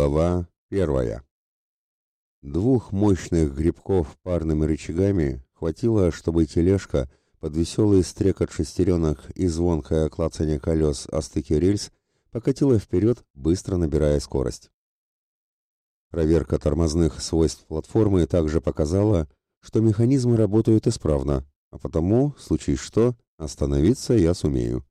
Глава первая. Двух мощных грибков парными рычагами хватило, чтобы тележка под веселый стрекот шестеренок и звонкое клацанье колес о стыке рельс покатила вперед, быстро набирая скорость. Проверка тормозных свойств платформы также показала, что механизмы работают исправно, а потому, случае что, остановиться я сумею.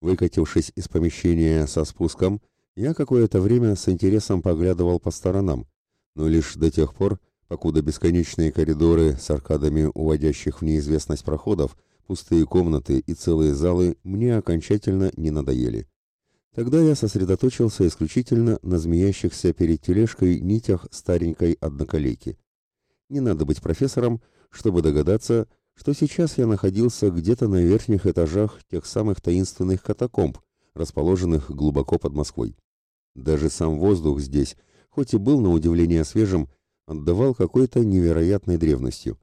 Выкатившись из помещения со спуском, я какое-то время с интересом поглядывал по сторонам, но лишь до тех пор, покуда бесконечные коридоры с аркадами, уводящих в неизвестность проходов, пустые комнаты и целые залы мне окончательно не надоели. Тогда я сосредоточился исключительно на змеящихся перед тележкой нитях старенькой одноколейки. Не надо быть профессором, чтобы догадаться, что сейчас я находился где-то на верхних этажах тех самых таинственных катакомб, расположенных глубоко под Москвой. Даже сам воздух здесь, хоть и был на удивление свежим, отдавал какой-то невероятной древностью.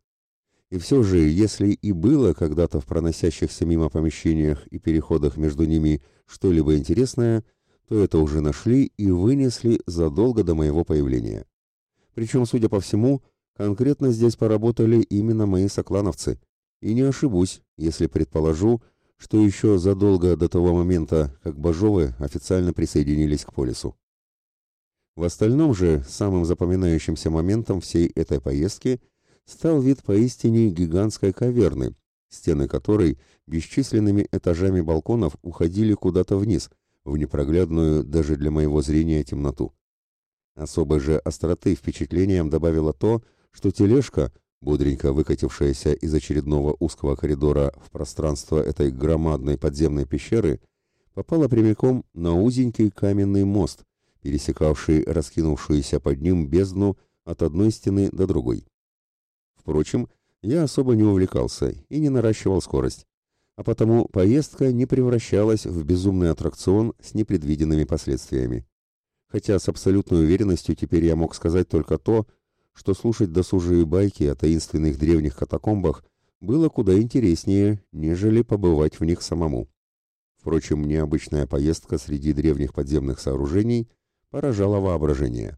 И все же, если и было когда-то в проносящихся мимо помещениях и переходах между ними что-либо интересное, то это уже нашли и вынесли задолго до моего появления. Причем, судя по всему, конкретно здесь поработали именно мои соклановцы. И не ошибусь, если предположу, что еще задолго до того момента, как Бажовы официально присоединились к полису. В остальном же самым запоминающимся моментом всей этой поездки стал вид поистине гигантской каверны, стены которой бесчисленными этажами балконов уходили куда-то вниз, в непроглядную даже для моего зрения темноту. Особой же остроты впечатлением добавило то, что тележка — бодренько выкатившаяся из очередного узкого коридора в пространство этой громадной подземной пещеры, попала прямиком на узенький каменный мост, пересекавший раскинувшуюся под ним бездну от одной стены до другой. Впрочем, я особо не увлекался и не наращивал скорость, а потому поездка не превращалась в безумный аттракцион с непредвиденными последствиями. Хотя с абсолютной уверенностью теперь я мог сказать только то, что слушать досужие байки о таинственных древних катакомбах было куда интереснее, нежели побывать в них самому. Впрочем, необычная поездка среди древних подземных сооружений поражала воображение.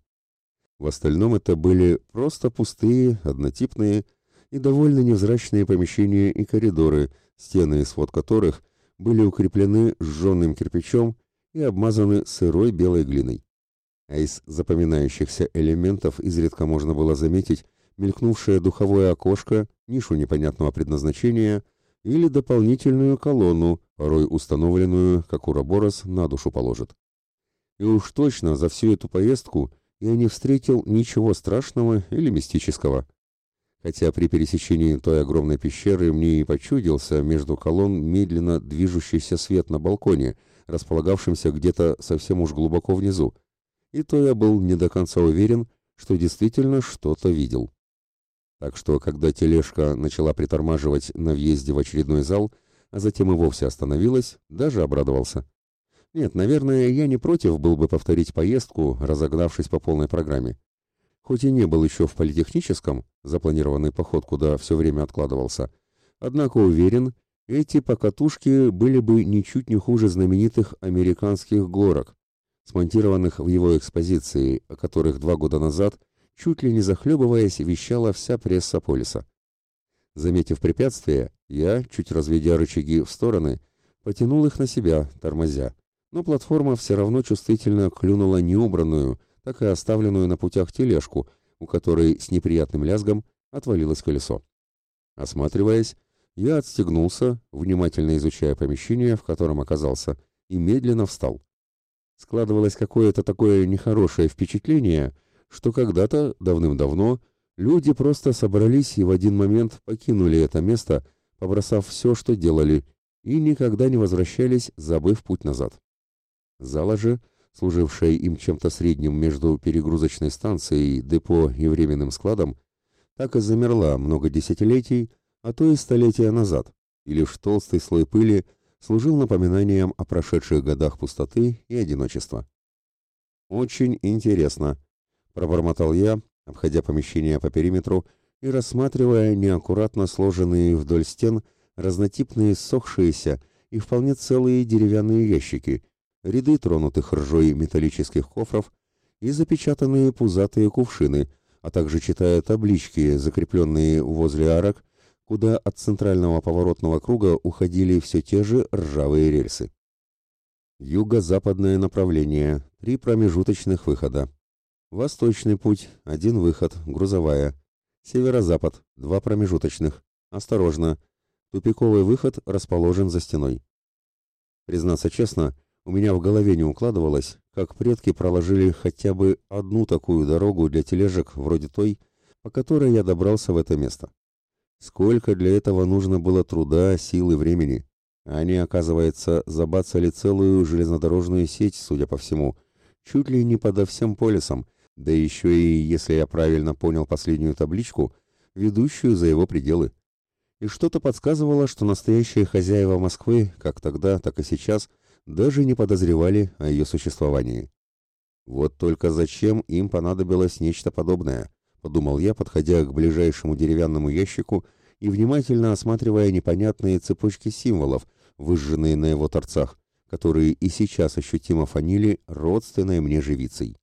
В остальном это были просто пустые, однотипные и довольно невзрачные помещения и коридоры, стены и свод которых были укреплены сжженным кирпичом и обмазаны сырой белой глиной а из запоминающихся элементов изредка можно было заметить мелькнувшее духовое окошко, нишу непонятного предназначения или дополнительную колонну, порой установленную, как Ураборос на душу положит. И уж точно за всю эту поездку я не встретил ничего страшного или мистического. Хотя при пересечении той огромной пещеры мне и почудился между колонн медленно движущийся свет на балконе, располагавшемся где-то совсем уж глубоко внизу, и то я был не до конца уверен, что действительно что-то видел. Так что, когда тележка начала притормаживать на въезде в очередной зал, а затем и вовсе остановилась, даже обрадовался. Нет, наверное, я не против был бы повторить поездку, разогнавшись по полной программе. Хоть и не был еще в политехническом, запланированный поход куда все время откладывался, однако уверен, эти покатушки были бы ничуть не хуже знаменитых американских горок, смонтированных в его экспозиции, о которых два года назад, чуть ли не захлебываясь, вещала вся пресса полиса. Заметив препятствие, я, чуть разведя рычаги в стороны, потянул их на себя, тормозя. Но платформа все равно чувствительно клюнула неубранную, так и оставленную на путях тележку, у которой с неприятным лязгом отвалилось колесо. Осматриваясь, я отстегнулся, внимательно изучая помещение, в котором оказался, и медленно встал. Складывалось какое-то такое нехорошее впечатление, что когда-то, давным-давно, люди просто собрались и в один момент покинули это место, побросав все, что делали, и никогда не возвращались, забыв путь назад. Зала же, служившая им чем-то средним между перегрузочной станцией, депо и временным складом, так и замерла много десятилетий, а то и столетия назад, и лишь толстый слой пыли – служил напоминанием о прошедших годах пустоты и одиночества. «Очень интересно», — пробормотал я, обходя помещение по периметру и рассматривая неаккуратно сложенные вдоль стен разнотипные ссохшиеся и вполне целые деревянные ящики, ряды тронутых ржой металлических кофров и запечатанные пузатые кувшины, а также читая таблички, закрепленные возле арок, куда от центрального поворотного круга уходили все те же ржавые рельсы. Юго-западное направление, три промежуточных выхода. Восточный путь, один выход, грузовая. Северо-запад, два промежуточных. Осторожно, тупиковый выход расположен за стеной. Признаться честно, у меня в голове не укладывалось, как предки проложили хотя бы одну такую дорогу для тележек вроде той, по которой я добрался в это место. Сколько для этого нужно было труда, сил и времени. Они, оказывается, забацали целую железнодорожную сеть, судя по всему, чуть ли не подо всем полисом, да еще и, если я правильно понял последнюю табличку, ведущую за его пределы. И что-то подсказывало, что настоящие хозяева Москвы, как тогда, так и сейчас, даже не подозревали о ее существовании. Вот только зачем им понадобилось нечто подобное, подумал я, подходя к ближайшему деревянному ящику и внимательно осматривая непонятные цепочки символов, выжженные на его торцах, которые и сейчас ощутимо фанили родственной мне живицей.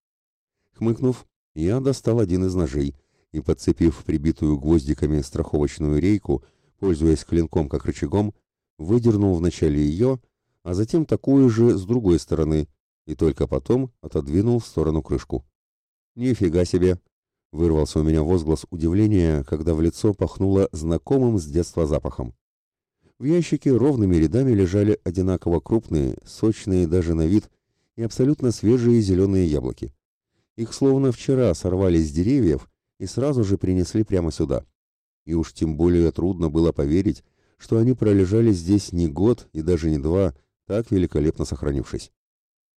Хмыкнув, я достал один из ножей и, подцепив прибитую гвоздиками страховочную рейку, пользуясь клинком как рычагом, выдернул вначале ее, а затем такую же с другой стороны, и только потом отодвинул в сторону крышку. «Нифига себе!» — вырвался у меня возглас удивления, когда в лицо пахнуло знакомым с детства запахом. В ящике ровными рядами лежали одинаково крупные, сочные даже на вид и абсолютно свежие зеленые яблоки. Их словно вчера сорвали с деревьев и сразу же принесли прямо сюда. И уж тем более трудно было поверить, что они пролежали здесь не год и даже не два, так великолепно сохранившись.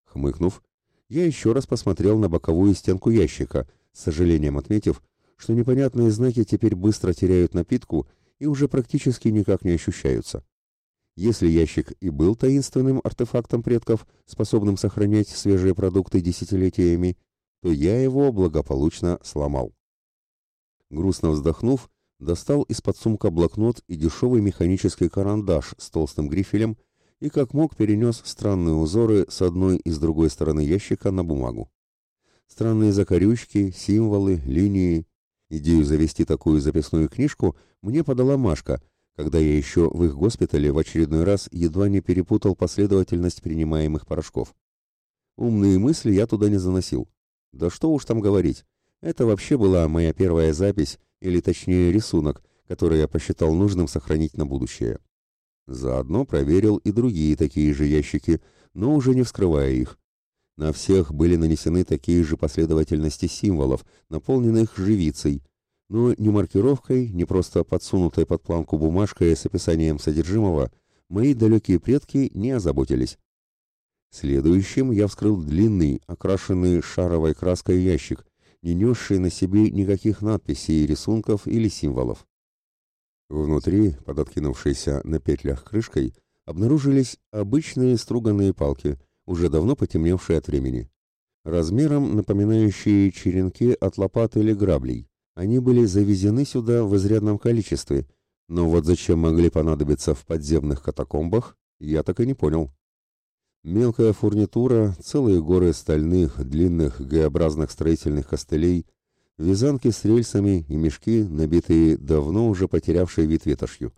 Хмыкнув, я еще раз посмотрел на боковую стенку ящика, с сожалением отметив, что непонятные знаки теперь быстро теряют напитку и уже практически никак не ощущаются. Если ящик и был таинственным артефактом предков, способным сохранять свежие продукты десятилетиями, то я его благополучно сломал. Грустно вздохнув, достал из-под сумка блокнот и дешевый механический карандаш с толстым грифелем и как мог перенес странные узоры с одной и с другой стороны ящика на бумагу. Странные закорючки, символы, линии, Идею завести такую записную книжку мне подала Машка, когда я еще в их госпитале в очередной раз едва не перепутал последовательность принимаемых порошков. Умные мысли я туда не заносил. Да что уж там говорить. Это вообще была моя первая запись, или точнее рисунок, который я посчитал нужным сохранить на будущее. Заодно проверил и другие такие же ящики, но уже не вскрывая их. На всех были нанесены такие же последовательности символов, наполненных живицей, но ни маркировкой, ни просто подсунутой под планку бумажкой с описанием содержимого мои далекие предки не озаботились. Следующим я вскрыл длинный, окрашенный шаровой краской ящик, не несший на себе никаких надписей, рисунков или символов. Внутри, под откинувшейся на петлях крышкой, обнаружились обычные струганные палки, уже давно потемневшие от времени. Размером напоминающие черенки от лопат или граблей. Они были завезены сюда в изрядном количестве, но вот зачем могли понадобиться в подземных катакомбах, я так и не понял. Мелкая фурнитура, целые горы стальных, длинных, Г-образных строительных костылей, вязанки с рельсами и мешки, набитые давно уже потерявшей вид ветошью.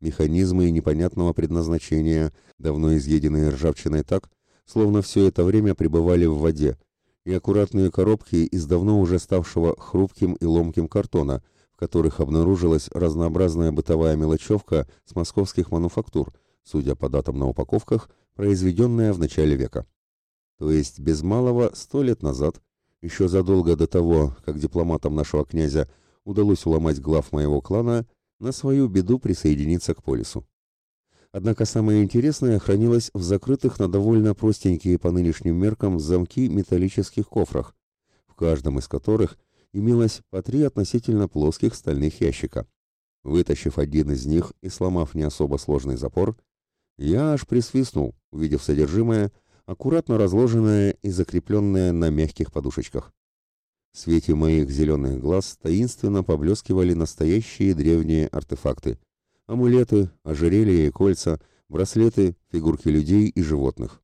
Механизмы непонятного предназначения, давно изъеденные ржавчиной так, словно все это время пребывали в воде, и аккуратные коробки из давно уже ставшего хрупким и ломким картона, в которых обнаружилась разнообразная бытовая мелочевка с московских мануфактур, судя по датам на упаковках, произведенная в начале века. То есть без малого сто лет назад, еще задолго до того, как дипломатам нашего князя удалось уломать глав моего клана, на свою беду присоединиться к полису. Однако самое интересное хранилось в закрытых на довольно простенькие по нынешним меркам замки металлических кофрах, в каждом из которых имелось по три относительно плоских стальных ящика. Вытащив один из них и сломав не особо сложный запор, я аж присвистнул, увидев содержимое, аккуратно разложенное и закрепленное на мягких подушечках. В свете моих зеленых глаз таинственно поблескивали настоящие древние артефакты — амулеты, ожерелья и кольца, браслеты, фигурки людей и животных.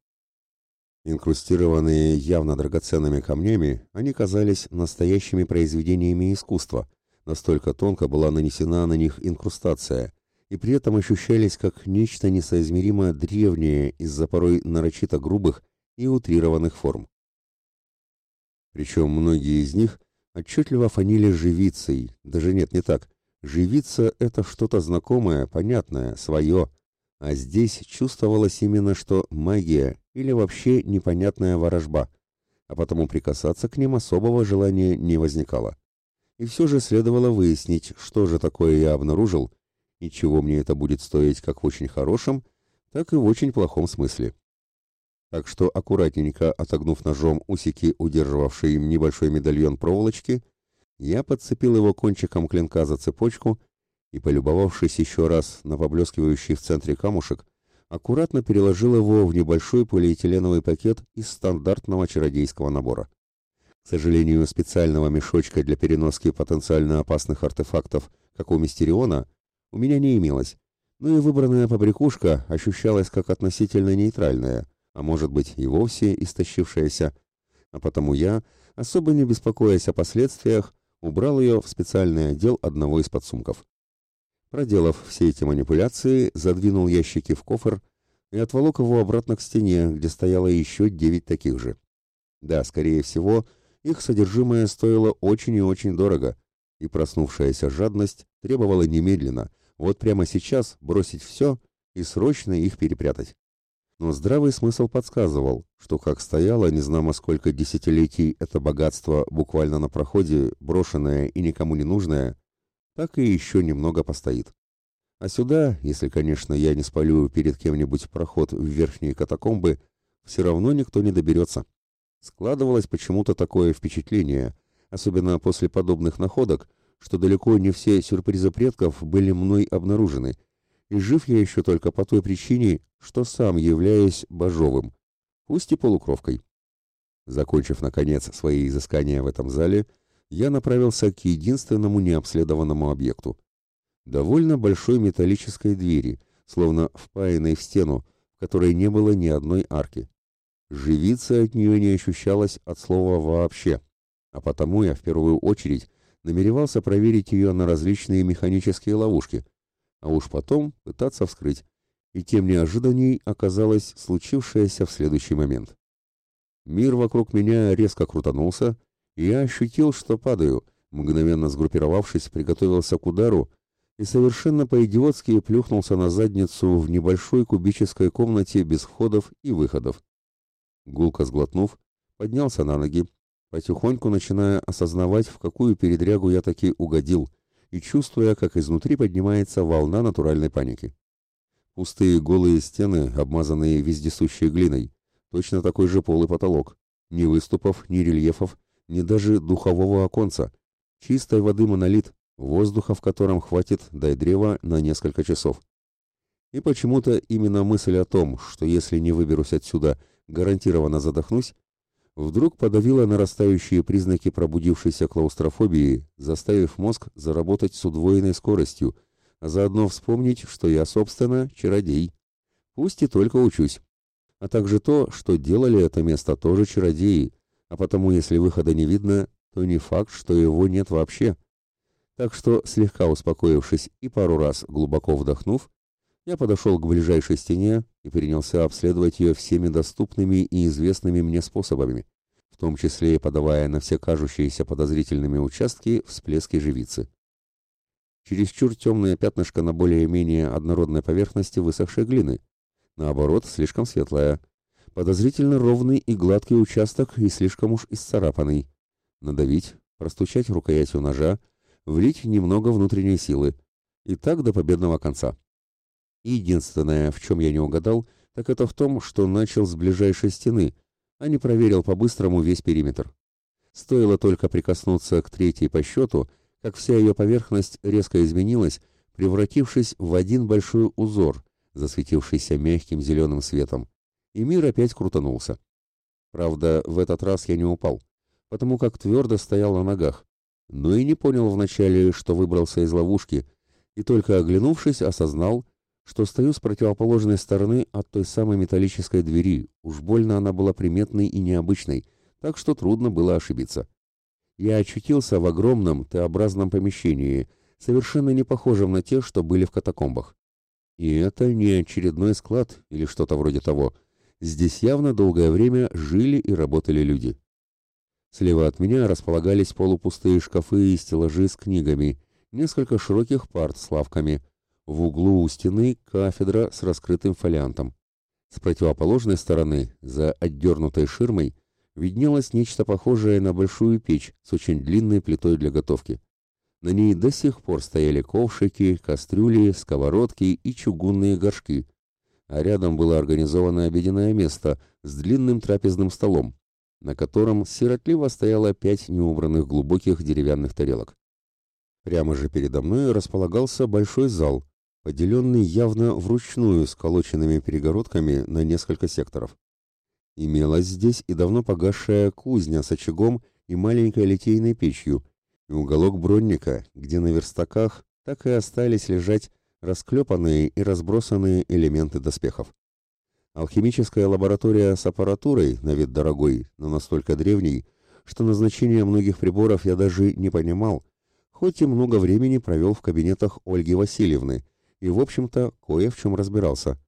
Инкрустированные явно драгоценными камнями, они казались настоящими произведениями искусства, настолько тонко была нанесена на них инкрустация, и при этом ощущались как нечто несоизмеримо древнее из-за порой нарочито грубых и утрированных форм. Причем многие из них отчетливо фанили живицей, даже нет, не так. Живица — это что-то знакомое, понятное, свое, а здесь чувствовалось именно, что магия или вообще непонятная ворожба, а потому прикасаться к ним особого желания не возникало. И все же следовало выяснить, что же такое я обнаружил, и чего мне это будет стоить как в очень хорошем, так и в очень плохом смысле. Так что аккуратненько отогнув ножом усики, удерживавшие им небольшой медальон проволочки, я подцепил его кончиком клинка за цепочку и, полюбовавшись еще раз на поблескивающий в центре камушек, аккуратно переложил его в небольшой полиэтиленовый пакет из стандартного чародейского набора. К сожалению, специального мешочка для переноски потенциально опасных артефактов, как у Мистериона, у меня не имелось, но и выбранная побрякушка ощущалась как относительно нейтральная – а может быть и вовсе истощившаяся, а потому я, особо не беспокоясь о последствиях, убрал ее в специальный отдел одного из подсумков. Проделав все эти манипуляции, задвинул ящики в кофр и отволок его обратно к стене, где стояло еще девять таких же. Да, скорее всего, их содержимое стоило очень и очень дорого, и проснувшаяся жадность требовала немедленно, вот прямо сейчас бросить все и срочно их перепрятать но здравый смысл подсказывал, что как стояло незнамо сколько десятилетий это богатство буквально на проходе, брошенное и никому не нужное, так и еще немного постоит. А сюда, если, конечно, я не спалю перед кем-нибудь проход в верхние катакомбы, все равно никто не доберется. Складывалось почему-то такое впечатление, особенно после подобных находок, что далеко не все сюрпризы предков были мной обнаружены, и жив я еще только по той причине, что сам являюсь божовым, пусть и полукровкой. Закончив, наконец, свои изыскания в этом зале, я направился к единственному необследованному объекту. Довольно большой металлической двери, словно впаянной в стену, в которой не было ни одной арки. Живиться от нее не ощущалось от слова «вообще», а потому я в первую очередь намеревался проверить ее на различные механические ловушки – а уж потом пытаться вскрыть. И тем неожиданней оказалось случившееся в следующий момент. Мир вокруг меня резко крутанулся, и я ощутил, что падаю, мгновенно сгруппировавшись, приготовился к удару и совершенно по-идиотски плюхнулся на задницу в небольшой кубической комнате без входов и выходов. Гулко сглотнув, поднялся на ноги, потихоньку начиная осознавать, в какую передрягу я таки угодил, и чувствуя, как изнутри поднимается волна натуральной паники. Пустые голые стены, обмазанные вездесущей глиной, точно такой же пол и потолок, ни выступов, ни рельефов, ни даже духового оконца, чистой воды монолит, воздуха в котором хватит, дай древа, на несколько часов. И почему-то именно мысль о том, что если не выберусь отсюда, гарантированно задохнусь, вдруг подавила нарастающие признаки пробудившейся клаустрофобии, заставив мозг заработать с удвоенной скоростью, а заодно вспомнить, что я, собственно, чародей. Пусть и только учусь. А также то, что делали это место тоже чародеи, а потому, если выхода не видно, то не факт, что его нет вообще. Так что, слегка успокоившись и пару раз глубоко вдохнув, я подошел к ближайшей стене и принялся обследовать ее всеми доступными и известными мне способами, в том числе и подавая на все кажущиеся подозрительными участки всплески живицы. Чересчур темное пятнышко на более-менее однородной поверхности высохшей глины, наоборот, слишком светлая, подозрительно ровный и гладкий участок и слишком уж исцарапанный. Надавить, простучать рукоятью ножа, влить немного внутренней силы, и так до победного конца. Единственное, в чем я не угадал, так это в том, что начал с ближайшей стены, а не проверил по-быстрому весь периметр. Стоило только прикоснуться к третьей по счету, как вся ее поверхность резко изменилась, превратившись в один большой узор, засветившийся мягким зеленым светом, и мир опять крутанулся. Правда, в этот раз я не упал, потому как твердо стоял на ногах, но и не понял вначале, что выбрался из ловушки, и только оглянувшись, осознал, что стою с противоположной стороны от той самой металлической двери, уж больно она была приметной и необычной, так что трудно было ошибиться. Я очутился в огромном Т-образном помещении, совершенно не похожем на те, что были в катакомбах. И это не очередной склад или что-то вроде того. Здесь явно долгое время жили и работали люди. Слева от меня располагались полупустые шкафы и стеллажи с книгами, несколько широких парт с лавками. В углу у стены кафедра с раскрытым фолиантом. С противоположной стороны, за отдернутой ширмой, виднелось нечто похожее на большую печь с очень длинной плитой для готовки. На ней до сих пор стояли ковшики, кастрюли, сковородки и чугунные горшки, а рядом было организовано обеденное место с длинным трапезным столом, на котором сиротливо стояло пять неубранных глубоких деревянных тарелок. Прямо же передо мной располагался большой зал, поделенный явно вручную сколоченными перегородками на несколько секторов. Имелась здесь и давно погасшая кузня с очагом и маленькой литейной печью, и уголок бронника, где на верстаках так и остались лежать расклепанные и разбросанные элементы доспехов. Алхимическая лаборатория с аппаратурой, на вид дорогой, но настолько древней, что назначение многих приборов я даже не понимал, хоть и много времени провел в кабинетах Ольги Васильевны и, в общем-то, кое в чем разбирался.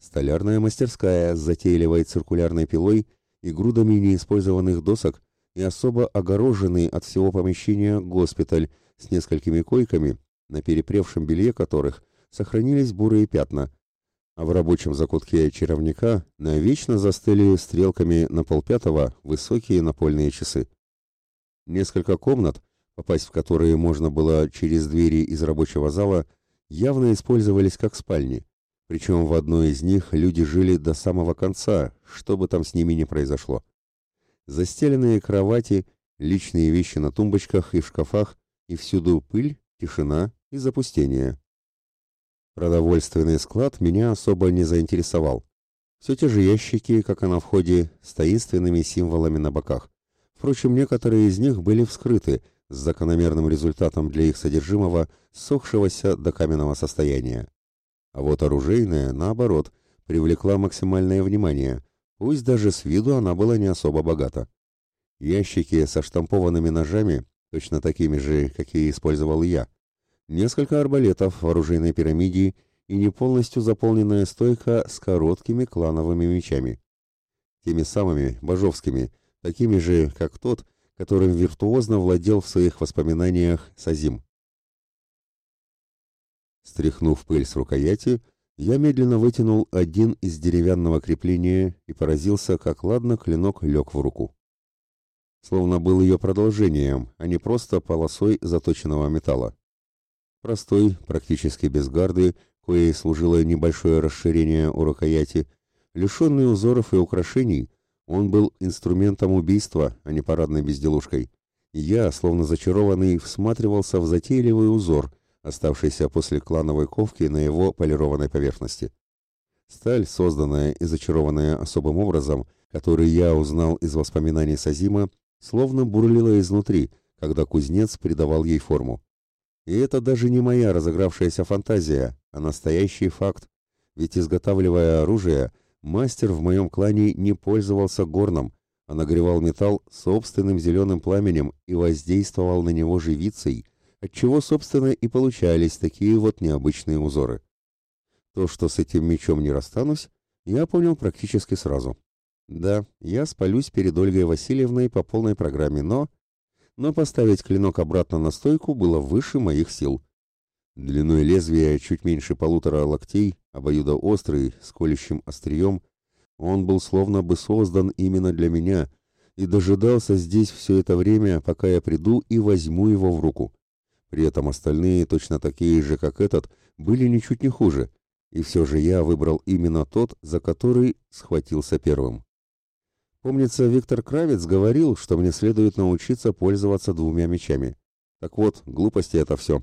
Столярная мастерская с затейливой циркулярной пилой и грудами неиспользованных досок и особо огороженный от всего помещения госпиталь с несколькими койками, на перепревшем белье которых сохранились бурые пятна, а в рабочем закутке чаровника навечно застыли стрелками на полпятого высокие напольные часы. Несколько комнат, попасть в которые можно было через двери из рабочего зала, явно использовались как спальни, причем в одной из них люди жили до самого конца, что бы там с ними ни произошло. Застеленные кровати, личные вещи на тумбочках и в шкафах, и всюду пыль, тишина и запустение. Продовольственный склад меня особо не заинтересовал. Все те же ящики, как и на входе, с таинственными символами на боках. Впрочем, некоторые из них были вскрыты, с закономерным результатом для их содержимого, сохшегося до каменного состояния. А вот оружейная, наоборот, привлекла максимальное внимание, пусть даже с виду она была не особо богата. Ящики со штампованными ножами, точно такими же, какие использовал я, несколько арбалетов в оружейной пирамиде и не полностью заполненная стойка с короткими клановыми мечами. Теми самыми, божовскими, такими же, как тот, которым виртуозно владел в своих воспоминаниях Сазим. Стряхнув пыль с рукояти, я медленно вытянул один из деревянного крепления и поразился, как ладно клинок лег в руку. Словно был ее продолжением, а не просто полосой заточенного металла. Простой, практически без гарды, коей служило небольшое расширение у рукояти, лишенный узоров и украшений, он был инструментом убийства, а не парадной безделушкой. я, словно зачарованный, всматривался в затейливый узор, оставшийся после клановой ковки на его полированной поверхности. Сталь, созданная и зачарованная особым образом, который я узнал из воспоминаний Сазима, словно бурлила изнутри, когда кузнец придавал ей форму. И это даже не моя разыгравшаяся фантазия, а настоящий факт. Ведь изготавливая оружие, Мастер в моем клане не пользовался горном, а нагревал металл собственным зеленым пламенем и воздействовал на него живицей, отчего, собственно, и получались такие вот необычные узоры. То, что с этим мечом не расстанусь, я понял практически сразу. Да, я спалюсь перед Ольгой Васильевной по полной программе, но... Но поставить клинок обратно на стойку было выше моих сил. Длиной лезвия чуть меньше полутора локтей, обоюдоострый, с колющим острием, он был словно бы создан именно для меня и дожидался здесь все это время, пока я приду и возьму его в руку. При этом остальные, точно такие же, как этот, были ничуть не хуже, и все же я выбрал именно тот, за который схватился первым. Помнится, Виктор Кравец говорил, что мне следует научиться пользоваться двумя мечами. Так вот, глупости это все.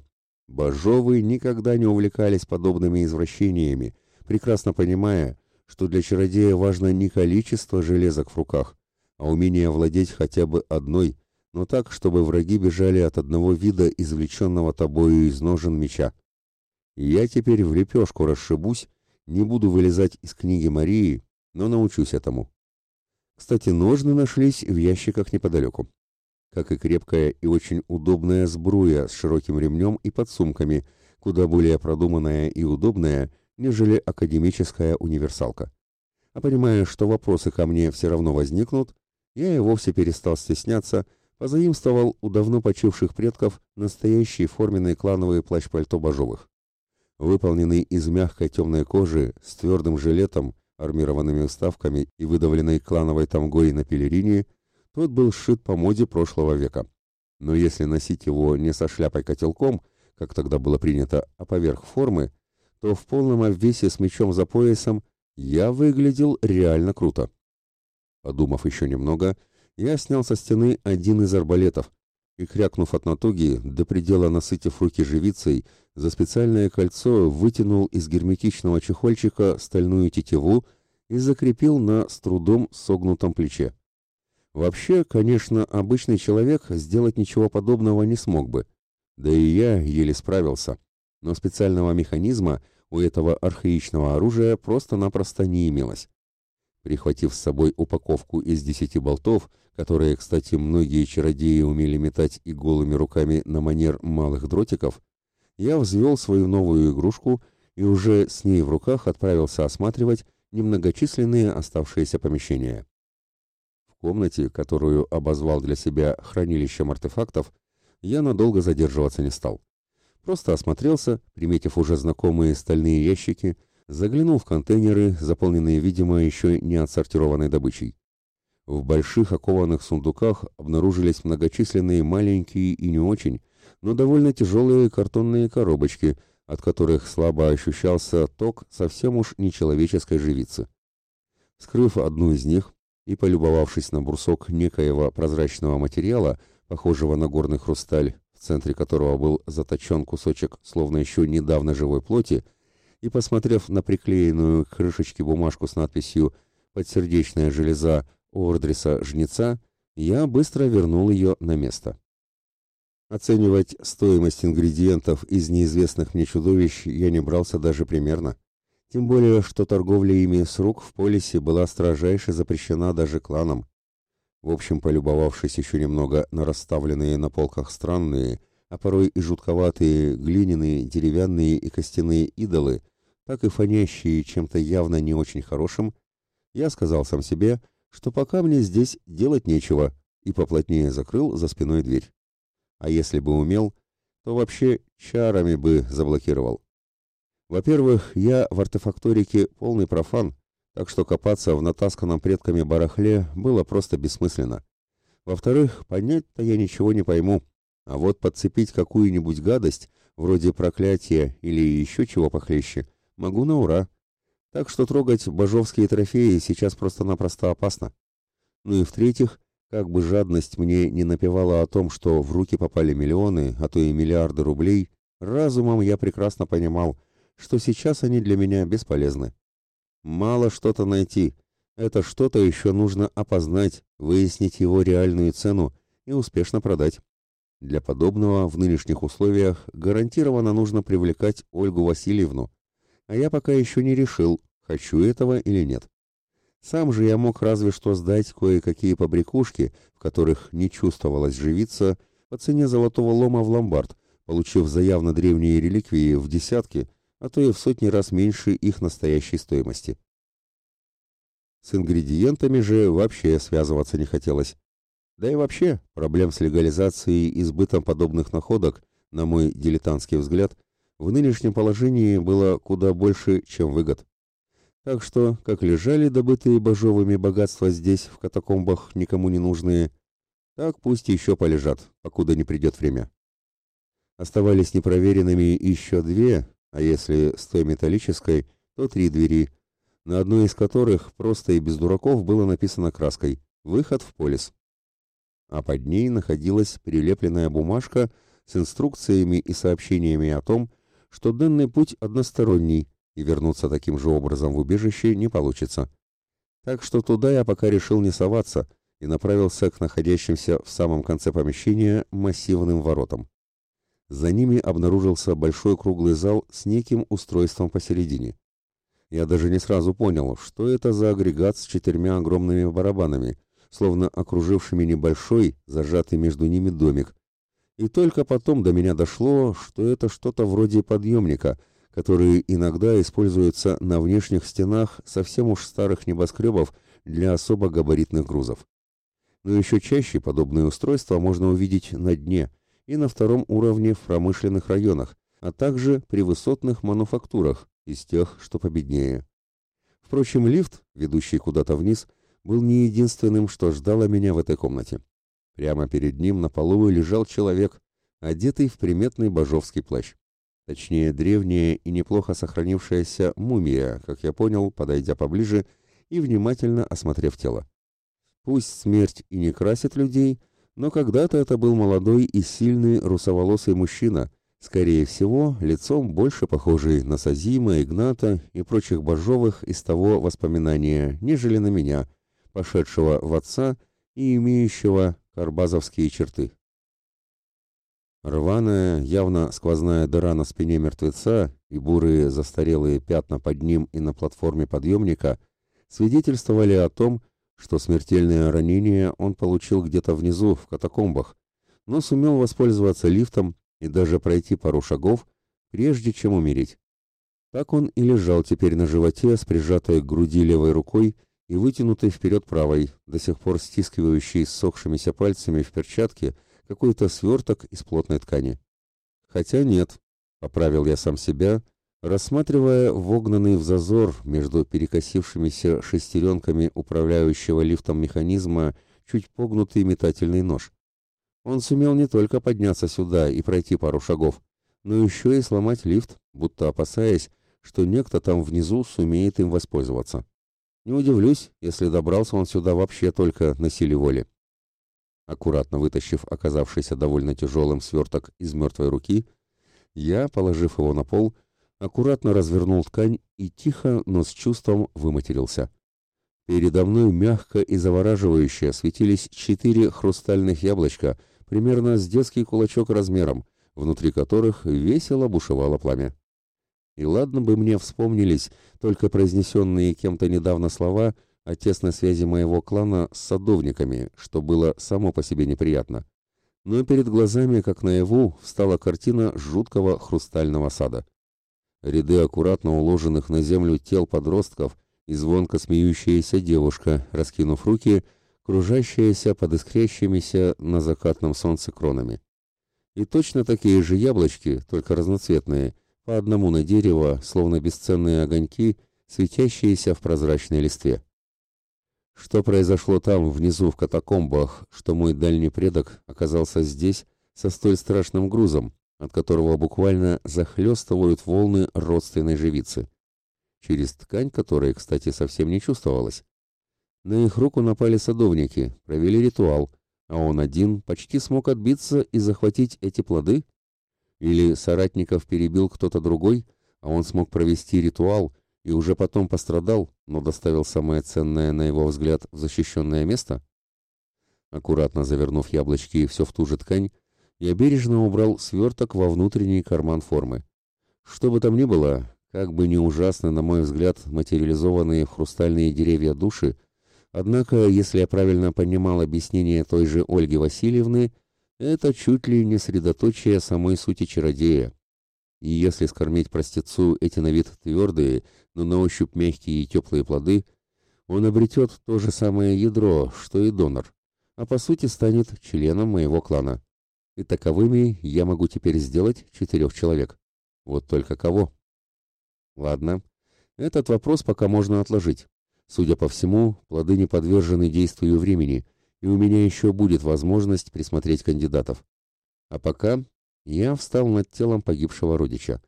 Бажовы никогда не увлекались подобными извращениями, прекрасно понимая, что для чародея важно не количество железок в руках, а умение владеть хотя бы одной, но так, чтобы враги бежали от одного вида извлеченного тобою из ножен меча. Я теперь в лепешку расшибусь, не буду вылезать из книги Марии, но научусь этому. Кстати, ножны нашлись в ящиках неподалеку. Как и крепкая и очень удобная сбруя с широким ремнем и подсумками, куда более продуманная и удобная, нежели академическая универсалка. А понимая, что вопросы ко мне все равно возникнут, я и вовсе перестал стесняться, позаимствовал у давно почивших предков настоящий форменный клановый плащ-пальто Бажовых. Выполненный из мягкой темной кожи с твердым жилетом, армированными вставками и выдавленной клановой тамгой на пелерине, тот был сшит по моде прошлого века. Но если носить его не со шляпой-котелком, как тогда было принято, а поверх формы, то в полном обвесе с мечом за поясом я выглядел реально круто. Подумав еще немного, я снял со стены один из арбалетов и, крякнув от натуги, до предела насытив руки живицей, за специальное кольцо вытянул из герметичного чехольчика стальную тетиву и закрепил на с трудом согнутом плече. Вообще, конечно, обычный человек сделать ничего подобного не смог бы, да и я еле справился, но специального механизма у этого архаичного оружия просто-напросто не имелось. Прихватив с собой упаковку из десяти болтов, которые, кстати, многие чародеи умели метать и голыми руками на манер малых дротиков, я взвел свою новую игрушку и уже с ней в руках отправился осматривать немногочисленные оставшиеся помещения. Комнате, которую обозвал для себя хранилищем артефактов, я надолго задерживаться не стал. Просто осмотрелся, приметив уже знакомые стальные ящики, заглянул в контейнеры, заполненные, видимо, еще не отсортированной добычей. В больших окованных сундуках обнаружились многочисленные маленькие и не очень, но довольно тяжелые картонные коробочки, от которых слабо ощущался ток совсем уж нечеловеческой живицы. Скрыв одну из них и полюбовавшись на брусок некоего прозрачного материала, похожего на горный хрусталь, в центре которого был заточен кусочек словно еще недавно живой плоти, и, посмотрев на приклеенную к крышечке бумажку с надписью «Подсердечная железа Ордриса Жнеца», я быстро вернул ее на место. Оценивать стоимость ингредиентов из неизвестных мне чудовищ я не брался даже примерно. Тем более, что торговля ими с рук в полисе была строжайше запрещена даже кланам. В общем, полюбовавшись еще немного на расставленные на полках странные, а порой и жутковатые глиняные, деревянные и костяные идолы, так и фонящие чем-то явно не очень хорошим, я сказал сам себе, что пока мне здесь делать нечего, и поплотнее закрыл за спиной дверь. А если бы умел, то вообще чарами бы заблокировал. Во-первых, я в артефакторике полный профан, так что копаться в натасканном предками барахле было просто бессмысленно. Во-вторых, понять-то я ничего не пойму, а вот подцепить какую-нибудь гадость, вроде проклятия или еще чего похлеще, могу на ура. Так что трогать божовские трофеи сейчас просто-напросто опасно. Ну и в-третьих, как бы жадность мне не напевала о том, что в руки попали миллионы, а то и миллиарды рублей, разумом я прекрасно понимал, что сейчас они для меня бесполезны. Мало что-то найти. Это что-то еще нужно опознать, выяснить его реальную цену и успешно продать. Для подобного в нынешних условиях гарантированно нужно привлекать Ольгу Васильевну, а я пока еще не решил, хочу этого или нет. Сам же я мог разве что сдать кое-какие побрякушки, в которых не чувствовалось живиться, по цене золотого лома в ломбард, получив заявно древние реликвии в десятки, а то и в сотни раз меньше их настоящей стоимости. С ингредиентами же вообще связываться не хотелось. Да и вообще, проблем с легализацией и сбытом подобных находок, на мой дилетантский взгляд, в нынешнем положении было куда больше, чем выгод. Так что, как лежали добытые божовыми богатства здесь, в катакомбах, никому не нужные, так пусть еще полежат, покуда не придет время. Оставались непроверенными еще две, а если с той металлической, то три двери, на одной из которых просто и без дураков было написано краской «Выход в полис». А под ней находилась прилепленная бумажка с инструкциями и сообщениями о том, что данный путь односторонний, и вернуться таким же образом в убежище не получится. Так что туда я пока решил не соваться и направился к находящимся в самом конце помещения массивным воротам. За ними обнаружился большой круглый зал с неким устройством посередине. Я даже не сразу понял, что это за агрегат с четырьмя огромными барабанами, словно окружившими небольшой, зажатый между ними домик. И только потом до меня дошло, что это что-то вроде подъемника, который иногда используется на внешних стенах совсем уж старых небоскребов для особо габаритных грузов. Но еще чаще подобные устройства можно увидеть на дне и на втором уровне в промышленных районах, а также при высотных мануфактурах, из тех, что победнее. Впрочем, лифт, ведущий куда-то вниз, был не единственным, что ждало меня в этой комнате. Прямо перед ним на полу лежал человек, одетый в приметный божовский плащ. Точнее, древняя и неплохо сохранившаяся мумия, как я понял, подойдя поближе и внимательно осмотрев тело. Пусть смерть и не красит людей, но когда-то это был молодой и сильный русоволосый мужчина, скорее всего, лицом больше похожий на Сазима, Игната и прочих божовых из того воспоминания, нежели на меня, пошедшего в отца и имеющего карбазовские черты. Рваная, явно сквозная дыра на спине мертвеца и бурые застарелые пятна под ним и на платформе подъемника свидетельствовали о том, что смертельное ранение он получил где-то внизу, в катакомбах, но сумел воспользоваться лифтом и даже пройти пару шагов, прежде чем умереть. Так он и лежал теперь на животе с прижатой к груди левой рукой и вытянутой вперед правой, до сих пор стискивающей ссохшимися пальцами в перчатке какой-то сверток из плотной ткани. Хотя нет, поправил я сам себя, рассматривая вогнанный в зазор между перекосившимися шестеренками управляющего лифтом механизма чуть погнутый метательный нож. Он сумел не только подняться сюда и пройти пару шагов, но еще и сломать лифт, будто опасаясь, что некто там внизу сумеет им воспользоваться. Не удивлюсь, если добрался он сюда вообще только на силе воли. Аккуратно вытащив оказавшийся довольно тяжелым сверток из мертвой руки, я, положив его на пол, аккуратно развернул ткань и тихо, но с чувством выматерился. Передо мной мягко и завораживающе светились четыре хрустальных яблочка, примерно с детский кулачок размером, внутри которых весело бушевало пламя. И ладно бы мне вспомнились только произнесенные кем-то недавно слова о тесной связи моего клана с садовниками, что было само по себе неприятно. Но перед глазами, как наяву, встала картина жуткого хрустального сада ряды аккуратно уложенных на землю тел подростков и звонко смеющаяся девушка, раскинув руки, кружащаяся под искрящимися на закатном солнце кронами. И точно такие же яблочки, только разноцветные, по одному на дерево, словно бесценные огоньки, светящиеся в прозрачной листве. Что произошло там, внизу, в катакомбах, что мой дальний предок оказался здесь со столь страшным грузом, от которого буквально захлестывают волны родственной живицы, через ткань которой, кстати, совсем не чувствовалось. На их руку напали садовники, провели ритуал, а он один почти смог отбиться и захватить эти плоды? Или соратников перебил кто-то другой, а он смог провести ритуал и уже потом пострадал, но доставил самое ценное, на его взгляд, в защищенное место? Аккуратно завернув яблочки все в ту же ткань, я бережно убрал сверток во внутренний карман формы. Что бы там ни было, как бы ни ужасно, на мой взгляд, материализованные в хрустальные деревья души, однако, если я правильно понимал объяснение той же Ольги Васильевны, это чуть ли не средоточие самой сути чародея. И если скормить простецу эти на вид твердые, но на ощупь мягкие и теплые плоды, он обретет то же самое ядро, что и донор, а по сути станет членом моего клана и таковыми я могу теперь сделать четырех человек. Вот только кого? Ладно, этот вопрос пока можно отложить. Судя по всему, плоды не подвержены действию времени, и у меня еще будет возможность присмотреть кандидатов. А пока я встал над телом погибшего родича.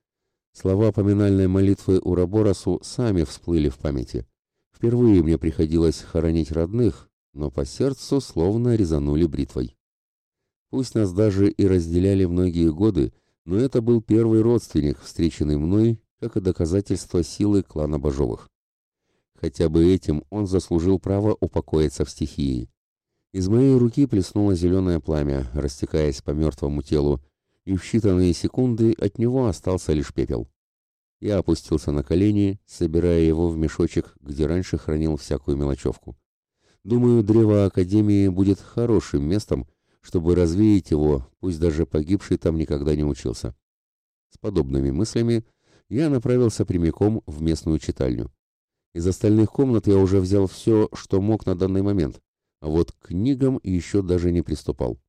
Слова поминальной молитвы Ураборосу сами всплыли в памяти. Впервые мне приходилось хоронить родных, но по сердцу словно резанули бритвой. Пусть нас даже и разделяли многие годы, но это был первый родственник, встреченный мной, как и доказательство силы клана Бажовых. Хотя бы этим он заслужил право упокоиться в стихии. Из моей руки плеснуло зеленое пламя, растекаясь по мертвому телу, и в считанные секунды от него остался лишь пепел. Я опустился на колени, собирая его в мешочек, где раньше хранил всякую мелочевку. Думаю, древо Академии будет хорошим местом, чтобы развеять его, пусть даже погибший там никогда не учился. С подобными мыслями я направился прямиком в местную читальню. Из остальных комнат я уже взял все, что мог на данный момент, а вот к книгам еще даже не приступал.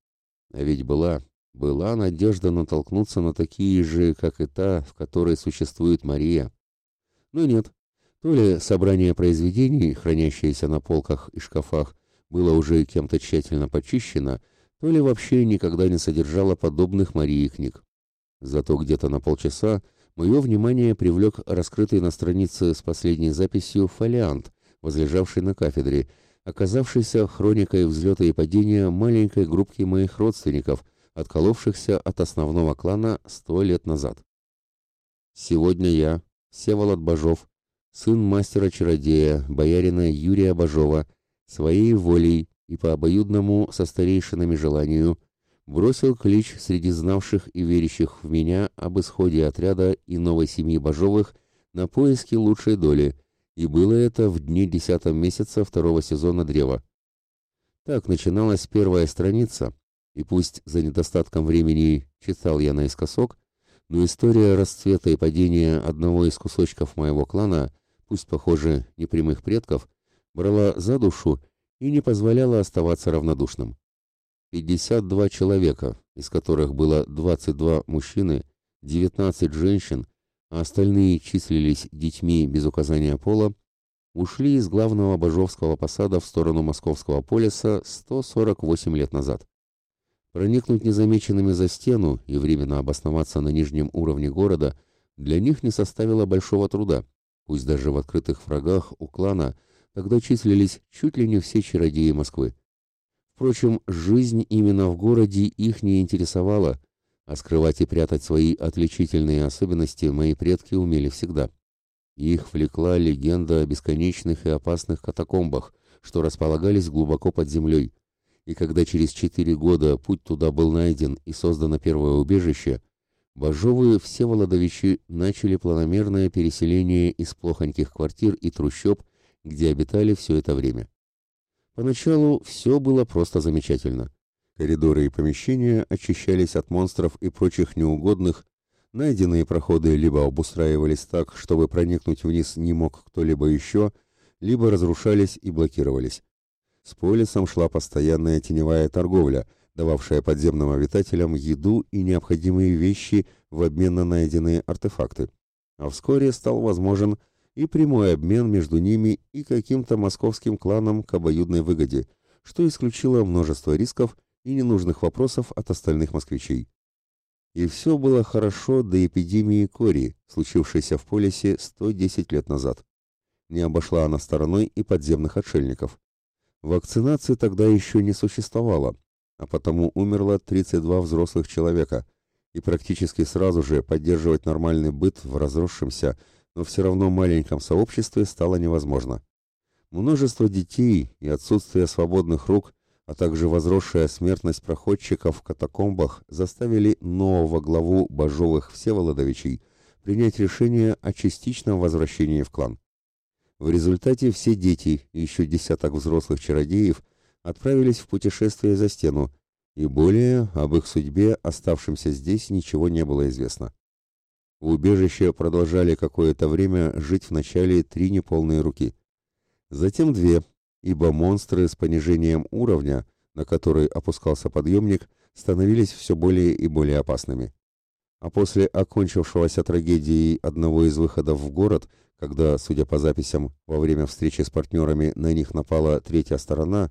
А ведь была, была надежда натолкнуться на такие же, как и та, в которой существует Мария. Но нет, то ли собрание произведений, хранящееся на полках и шкафах, было уже кем-то тщательно почищено, то ли вообще никогда не содержало подобных Марии книг. Зато где-то на полчаса мое внимание привлек раскрытый на странице с последней записью фолиант, возлежавший на кафедре, оказавшийся хроникой взлета и падения маленькой группки моих родственников, отколовшихся от основного клана сто лет назад. Сегодня я, Всеволод Бажов, сын мастера-чародея, боярина Юрия Бажова, своей волей и по обоюдному со старейшинами желанию бросил клич среди знавших и верящих в меня об исходе отряда и новой семьи Бажовых на поиски лучшей доли, и было это в дни десятом месяца второго сезона «Древа». Так начиналась первая страница, и пусть за недостатком времени читал я наискосок, но история расцвета и падения одного из кусочков моего клана, пусть, похоже, непрямых предков, брала за душу и не позволяла оставаться равнодушным. 52 человека, из которых было 22 мужчины, 19 женщин, а остальные числились детьми без указания пола, ушли из главного Бажовского посада в сторону Московского полиса 148 лет назад. Проникнуть незамеченными за стену и временно обосноваться на нижнем уровне города для них не составило большого труда, пусть даже в открытых врагах у клана тогда числились чуть ли не все чародеи Москвы. Впрочем, жизнь именно в городе их не интересовала, а скрывать и прятать свои отличительные особенности мои предки умели всегда. Их влекла легенда о бесконечных и опасных катакомбах, что располагались глубоко под землей. И когда через четыре года путь туда был найден и создано первое убежище, Бажовые Всеволодовичи начали планомерное переселение из плохоньких квартир и трущоб где обитали все это время. Поначалу все было просто замечательно. Коридоры и помещения очищались от монстров и прочих неугодных, найденные проходы либо обустраивались так, чтобы проникнуть вниз не мог кто-либо еще, либо разрушались и блокировались. С полисом шла постоянная теневая торговля, дававшая подземным обитателям еду и необходимые вещи в обмен на найденные артефакты. А вскоре стал возможен и прямой обмен между ними и каким-то московским кланом к обоюдной выгоде, что исключило множество рисков и ненужных вопросов от остальных москвичей. И все было хорошо до эпидемии кори, случившейся в полисе 110 лет назад. Не обошла она стороной и подземных отшельников. Вакцинации тогда еще не существовало, а потому умерло 32 взрослых человека, и практически сразу же поддерживать нормальный быт в разросшемся, но все равно маленьком сообществе стало невозможно. Множество детей и отсутствие свободных рук, а также возросшая смертность проходчиков в катакомбах заставили нового главу Бажовых Всеволодовичей принять решение о частичном возвращении в клан. В результате все дети и еще десяток взрослых чародеев отправились в путешествие за стену, и более об их судьбе, оставшимся здесь, ничего не было известно. В убежище продолжали какое-то время жить вначале три неполные руки. Затем две, ибо монстры с понижением уровня, на который опускался подъемник, становились все более и более опасными. А после окончившегося трагедии одного из выходов в город, когда, судя по записям, во время встречи с партнерами на них напала третья сторона,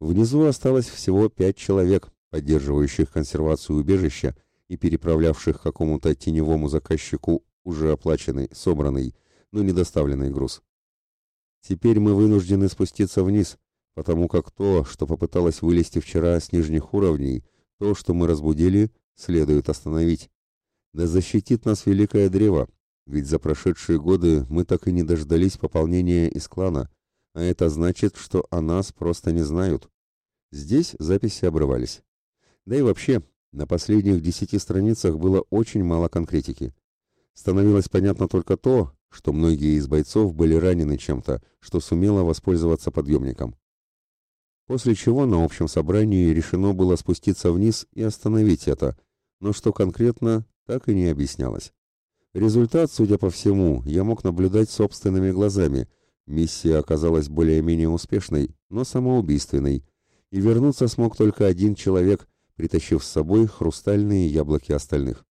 внизу осталось всего пять человек, поддерживающих консервацию убежища и переправлявших какому-то теневому заказчику уже оплаченный, собранный, но недоставленный груз. Теперь мы вынуждены спуститься вниз, потому как то, что попыталось вылезти вчера с нижних уровней, то, что мы разбудили, следует остановить. Да защитит нас великое древо, ведь за прошедшие годы мы так и не дождались пополнения из клана, а это значит, что о нас просто не знают. Здесь записи обрывались. Да и вообще, На последних десяти страницах было очень мало конкретики. Становилось понятно только то, что многие из бойцов были ранены чем-то, что сумело воспользоваться подъемником. После чего на общем собрании решено было спуститься вниз и остановить это, но что конкретно, так и не объяснялось. Результат, судя по всему, я мог наблюдать собственными глазами. Миссия оказалась более-менее успешной, но самоубийственной, и вернуться смог только один человек, притащив с собой хрустальные яблоки остальных.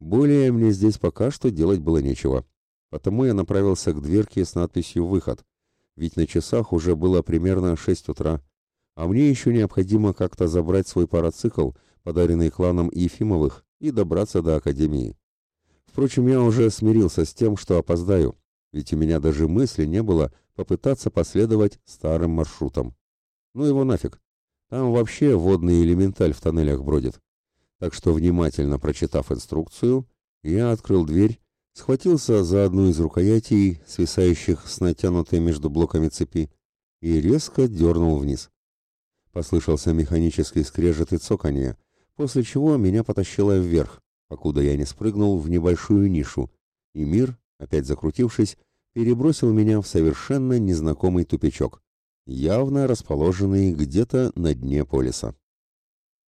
Более мне здесь пока что делать было нечего, потому я направился к дверке с надписью «Выход», ведь на часах уже было примерно 6 утра, а мне еще необходимо как-то забрать свой парацикл, подаренный кланом Ефимовых, и добраться до Академии. Впрочем, я уже смирился с тем, что опоздаю, ведь у меня даже мысли не было попытаться последовать старым маршрутам. Ну его нафиг. Там вообще водный элементаль в тоннелях бродит. Так что, внимательно прочитав инструкцию, я открыл дверь, схватился за одну из рукоятей, свисающих с натянутой между блоками цепи, и резко дернул вниз. Послышался механический скрежет и цоканье, после чего меня потащило вверх, покуда я не спрыгнул в небольшую нишу, и мир, опять закрутившись, перебросил меня в совершенно незнакомый тупичок, явно расположенный где-то на дне полиса.